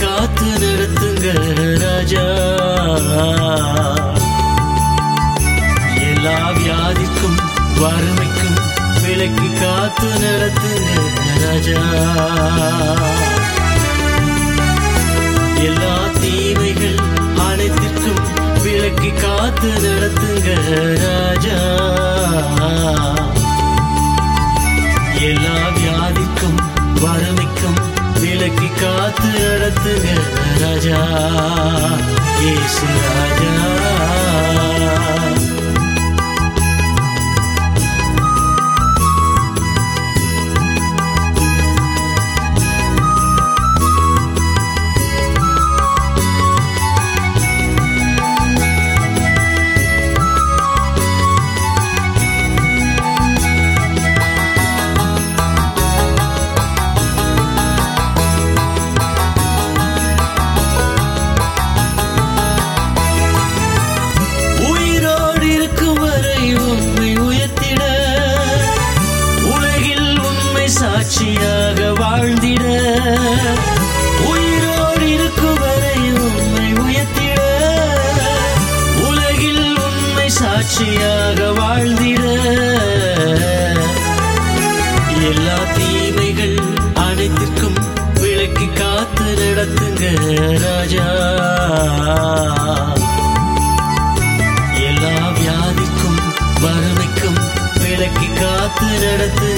காத்து நிறுத்துங்கள் ராஜா. எல்லா வியாதிக்கும் வறுமைக்கும் விலைக்கு காத்து நடத்துங்கள் ராஜா. எல்லா தீமைகள் அனைத்திற்கும் விலக்கி காத்து நடத்துங்கள் ராஜா. எல்லா வியாதிக்கும் வறுமைக்கும் விலக்கி காத்து நடத்து see சாட்சியாக வாழ்ந்திட. உயிரோடு இருக்கும் வரை உண்மை உயர்த்திட. உலகில் உண்மை சாட்சியாக வாழ்ந்திட. எல்லா தீமைகள் அனைத்திற்கும் விளக்கி காத்து நடத்துங்க ராஜா.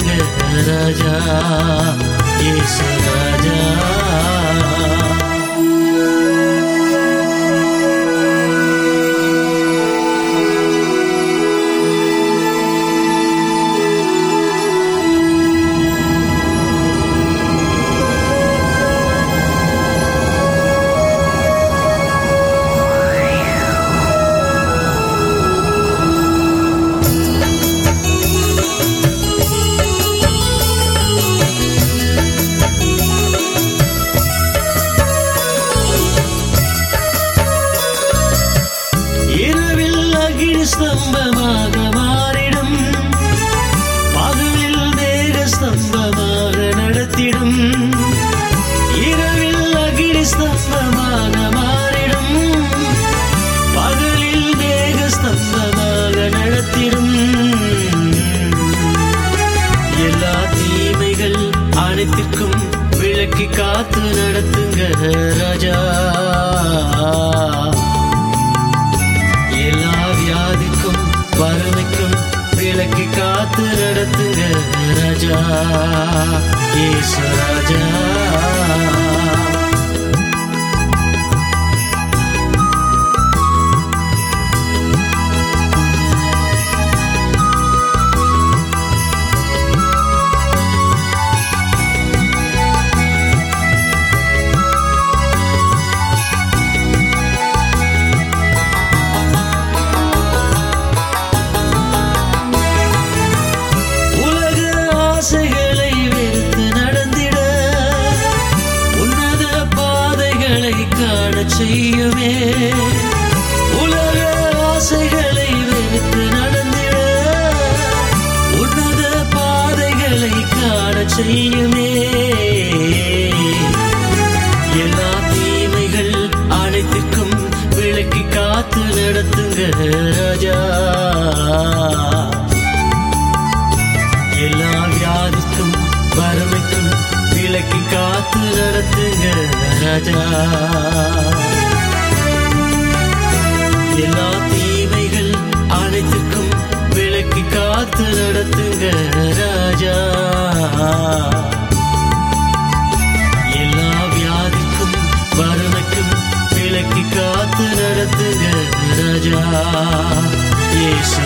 நடத்துங்க ராஜா இயேசு அகில் ஸ்தம்பமாக மாறிடும் பகலில் தேக ஸ்தம்பமாக நடத்திடும் இரவில் அகில் ஸ்தம்பமாக மாறிடும் பகலில் தேக ஸ்தம்பமாக நடத்திடும் எல்லா தீமைகள் அனைத்திற்கும் விலக்கி காத்து நடத்துங்க ராஜா இயேசு ராஜா காணச் செய்யுமே. உலக ஆசைகளை வெறுத்து நடந்திட. உன்னத பாதைகளை காணச் செய்யுமே. எல்லா தீமைகள் அனைத்திற்கும் விளக்கி காத்து நடத்துங்க ராஜா. எல்லா வியாதிக்கும் வறுமைக்கும் விளக்கி காத்து நடத்துங்க. ராஜா எல்லா தீமைகள் அனைத்துக்கும் விளக்கி காத்து நடத்துங்க ராஜா. எல்லா வியாதிக்கும் வறுமைக்கும் விளக்கி காத்து நடத்துங்க ராஜா. இயேசு